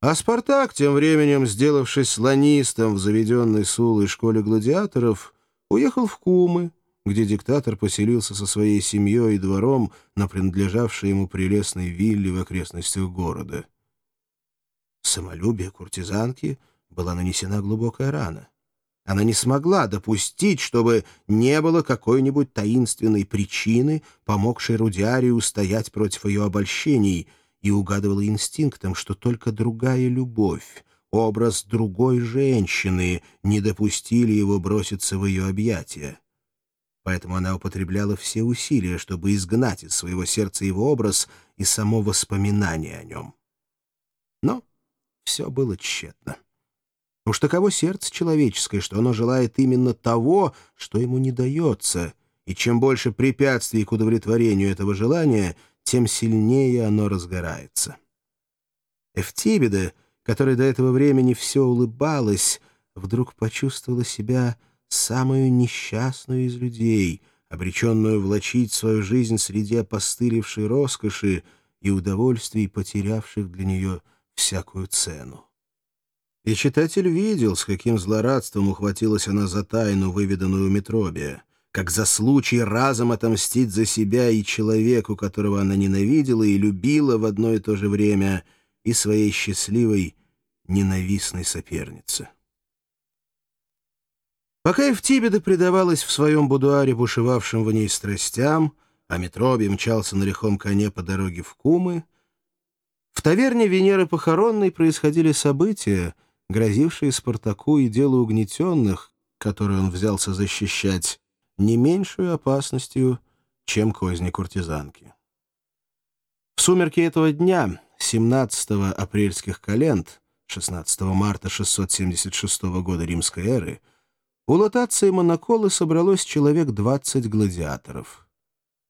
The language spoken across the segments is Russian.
А Спартак, тем временем, сделавшись слонистом в заведенной Сулой школе гладиаторов, уехал в Кумы, где диктатор поселился со своей семьей и двором на принадлежавшей ему прелестной вилле в окрестностях города. Самолюбие куртизанки была нанесена глубокая рана. Она не смогла допустить, чтобы не было какой-нибудь таинственной причины, помогшей Рудиарию устоять против ее обольщений, и угадывала инстинктом, что только другая любовь, образ другой женщины не допустили его броситься в ее объятия. Поэтому она употребляла все усилия, чтобы изгнать из своего сердца его образ и само воспоминание о нем. Но все было тщетно. Уж таково сердце человеческое, что оно желает именно того, что ему не дается, и чем больше препятствий к удовлетворению этого желания, тем сильнее оно разгорается. Эфтибеда, которая до этого времени все улыбалась, вдруг почувствовала себя самую несчастную из людей, обреченную влачить свою жизнь среди опостылевшей роскоши и удовольствий, потерявших для нее всякую цену. И читатель видел, с каким злорадством ухватилась она за тайну, выведанную Метробия, как за случай разом отомстить за себя и человеку, которого она ненавидела и любила в одно и то же время, и своей счастливой, ненавистной сопернице. Пока Евтибеда предавалась в своем будуаре бушевавшим в ней страстям, а Метробий мчался на лихом коне по дороге в Кумы, в таверне Венеры Похоронной происходили события, грозившие Спартаку и делу угнетенных, которые он взялся защищать, не меньшую опасностью, чем козни куртизанки. В сумерки этого дня, 17 апрельских календ, 16 марта 676 года римской эры, у лотации Моноколы собралось человек 20 гладиаторов.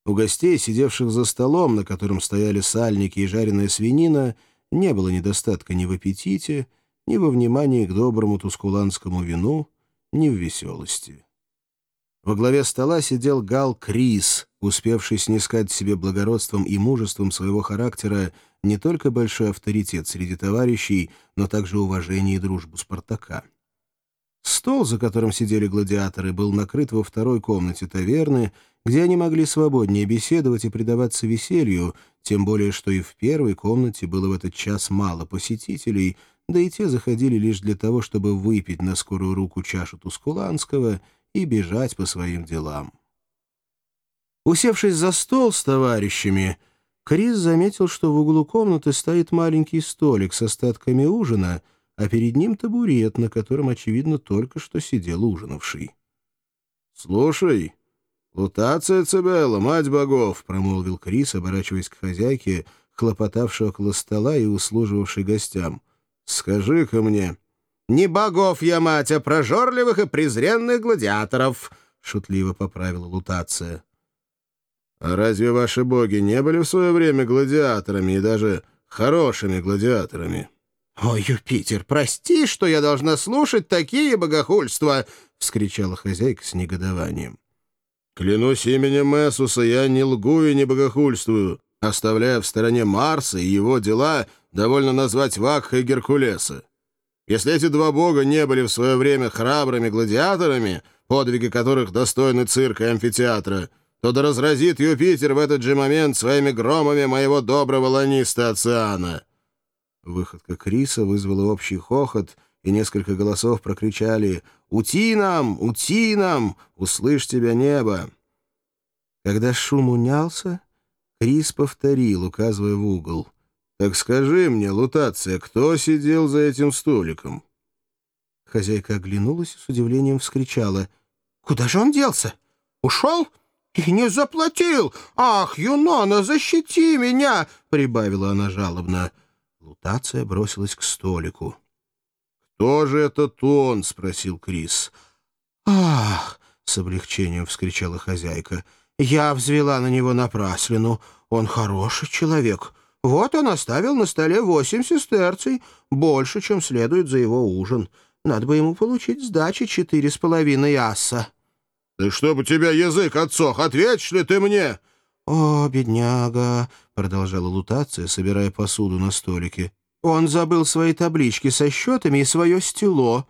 У гостей, сидевших за столом, на котором стояли сальники и жареная свинина, не было недостатка ни в аппетите, ни во внимании к доброму тускуланскому вину, ни в веселости. Во главе стола сидел Гал Крис, успевший снискать себе благородством и мужеством своего характера не только большой авторитет среди товарищей, но также уважение и дружбу Спартака. Стол, за которым сидели гладиаторы, был накрыт во второй комнате таверны, где они могли свободнее беседовать и предаваться веселью, тем более что и в первой комнате было в этот час мало посетителей, да и те заходили лишь для того, чтобы выпить на скорую руку чашу Тускуланского и бежать по своим делам. Усевшись за стол с товарищами, Крис заметил, что в углу комнаты стоит маленький столик с остатками ужина, а перед ним табурет, на котором, очевидно, только что сидел ужинавший. «Слушай, лутация Цебелла, мать богов!» — промолвил Крис, оборачиваясь к хозяйке, хлопотавшей около стола и услуживавшей гостям. «Скажи-ка мне...» «Не богов я, мать, а прожорливых и презренных гладиаторов!» — шутливо поправила Лутация. «А разве ваши боги не были в свое время гладиаторами и даже хорошими гладиаторами?» «О, Юпитер, прости, что я должна слушать такие богохульства!» — вскричала хозяйка с негодованием. «Клянусь именем Эсуса, я не лгу и не богохульствую, оставляя в стороне Марса и его дела, довольно назвать Вакха и Геркулеса. Если эти два бога не были в свое время храбрыми гладиаторами, подвиги которых достойны цирка и амфитеатра, то да разразит Юпитер в этот же момент своими громами моего доброго ланиста Оциана». Выходка Криса вызвала общий хохот, и несколько голосов прокричали «Ути нам! Ути нам! Услышь тебя небо!» Когда шум унялся, Крис повторил, указывая в угол — «Так скажи мне, Лутация, кто сидел за этим столиком?» Хозяйка оглянулась и с удивлением вскричала. «Куда же он делся? Ушел? И не заплатил! Ах, Юнона, защити меня!» — прибавила она жалобно. Лутация бросилась к столику. «Кто же этот он?» — спросил Крис. «Ах!» — с облегчением вскричала хозяйка. «Я взвела на него напраслину. Он хороший человек. Вот он оставил на столе восемь сестерций, больше, чем следует за его ужин. Надо бы ему получить сдачи четыре с половиной асса». «Да чтоб у тебя язык отсох, ответишь ли ты мне?» «О, бедняга!» — продолжала Лутация, собирая посуду на столике. Он забыл свои таблички со счетами и свое стело».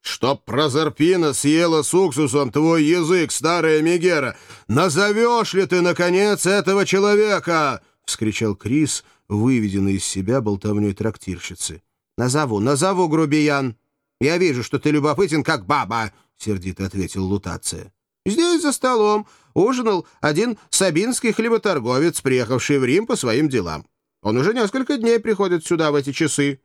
«Чтоб прозорпина съела с уксусом твой язык, старая Мегера! Назовешь ли ты, наконец, этого человека?» — вскричал Крис, выведенный из себя болтовней трактирщицы. «Назову, назову, грубиян! Я вижу, что ты любопытен, как баба!» — сердито ответил Лутация. «Здесь за столом ужинал один сабинский хлеботорговец, приехавший в Рим по своим делам. Он уже несколько дней приходит сюда в эти часы».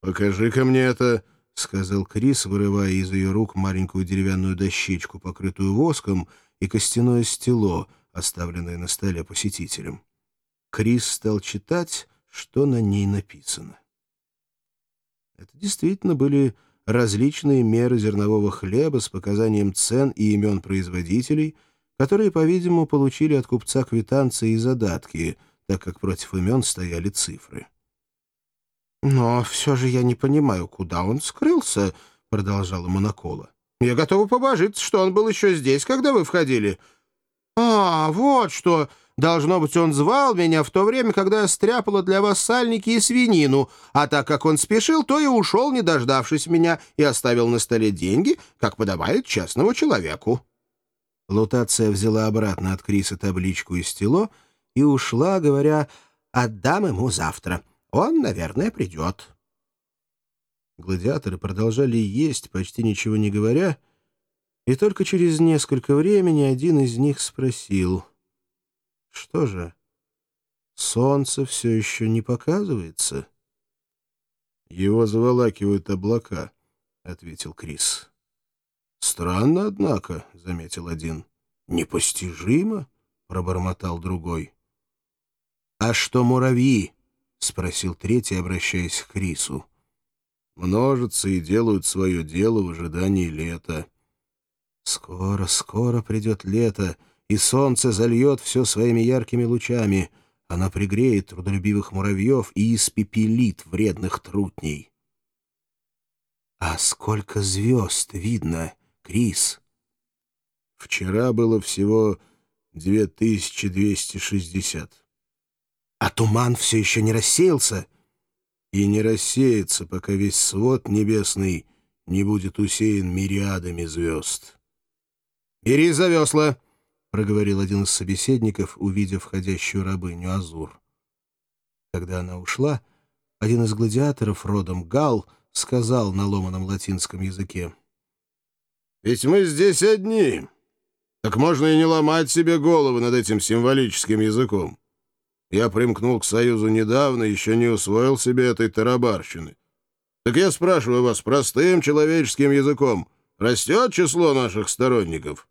«Покажи-ка мне это», — сказал Крис, вырывая из ее рук маленькую деревянную дощечку, покрытую воском, и костяное стело, оставленное на столе посетителем. Крис стал читать, что на ней написано. Это действительно были различные меры зернового хлеба с показанием цен и имен производителей, которые, по-видимому, получили от купца квитанции и задатки, так как против имен стояли цифры. «Но все же я не понимаю, куда он скрылся», — продолжала Монокола. «Я готова побожиться, что он был еще здесь, когда вы входили». «А, вот что! Должно быть, он звал меня в то время, когда я стряпала для вас сальники и свинину, а так как он спешил, то и ушел, не дождавшись меня, и оставил на столе деньги, как подобает честному человеку». Лутация взяла обратно от Криса табличку и стело и ушла, говоря «Отдам ему завтра». Он, наверное, придет. Гладиаторы продолжали есть, почти ничего не говоря, и только через несколько времени один из них спросил, «Что же, солнце все еще не показывается?» «Его заволакивают облака», — ответил Крис. «Странно, однако», — заметил один. «Непостижимо», — пробормотал другой. «А что муравьи?» — спросил третий, обращаясь к Крису. «Множатся и делают свое дело в ожидании лета». «Скоро, скоро придет лето, и солнце зальет все своими яркими лучами. Оно пригреет трудолюбивых муравьев и испепелит вредных трутней». «А сколько звезд видно, Крис?» «Вчера было всего 2260». А туман все еще не рассеялся? И не рассеется, пока весь свод небесный не будет усеян мириадами звезд. «Бери за весла!» — проговорил один из собеседников, увидев входящую рабыню Азур. Когда она ушла, один из гладиаторов родом Гал сказал на ломаном латинском языке. «Ведь мы здесь одни. Так можно и не ломать себе головы над этим символическим языком. Я примкнул к Союзу недавно, еще не усвоил себе этой тарабарщины. Так я спрашиваю вас простым человеческим языком, растет число наших сторонников?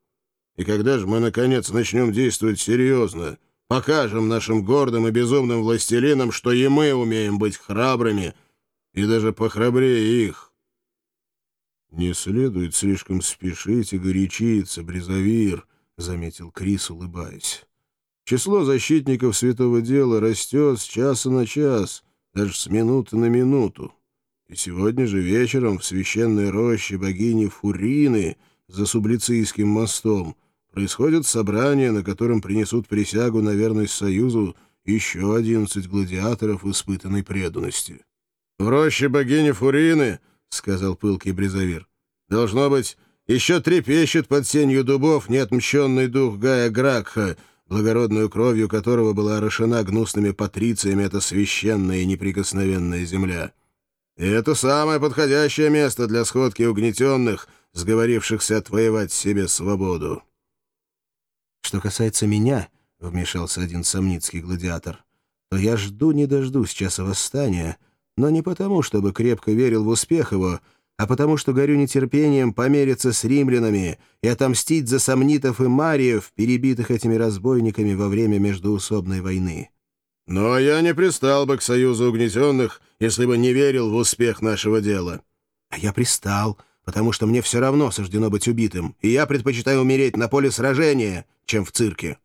И когда же мы, наконец, начнем действовать серьезно, покажем нашим гордым и безумным властелинам, что и мы умеем быть храбрыми, и даже похрабрее их? «Не следует слишком спешить и горячиться, Брезавир», — заметил Крис, улыбаясь. Число защитников святого дела растет с часа на час, даже с минуты на минуту. И сегодня же вечером в священной роще богини Фурины за Сублицийским мостом происходит собрание, на котором принесут присягу на верность Союзу еще одиннадцать гладиаторов испытанной преданности. — В роще богини Фурины, — сказал пылкий Брезавир, — должно быть, еще трепещет под сенью дубов неотмщенный дух Гая Гракха — благородную кровью которого была орошена гнусными патрициями эта священная и неприкосновенная земля. И это самое подходящее место для сходки угнетенных, сговорившихся отвоевать себе свободу. «Что касается меня», — вмешался один сомницкий гладиатор, «то я жду не дождусь часа восстания, но не потому, чтобы крепко верил в успех его, а потому что горю нетерпением помериться с римлянами и отомстить за сомнитов и мариев, перебитых этими разбойниками во время междуусобной войны. Но я не пристал бы к союзу угнетенных, если бы не верил в успех нашего дела. А я пристал, потому что мне все равно суждено быть убитым, и я предпочитаю умереть на поле сражения, чем в цирке.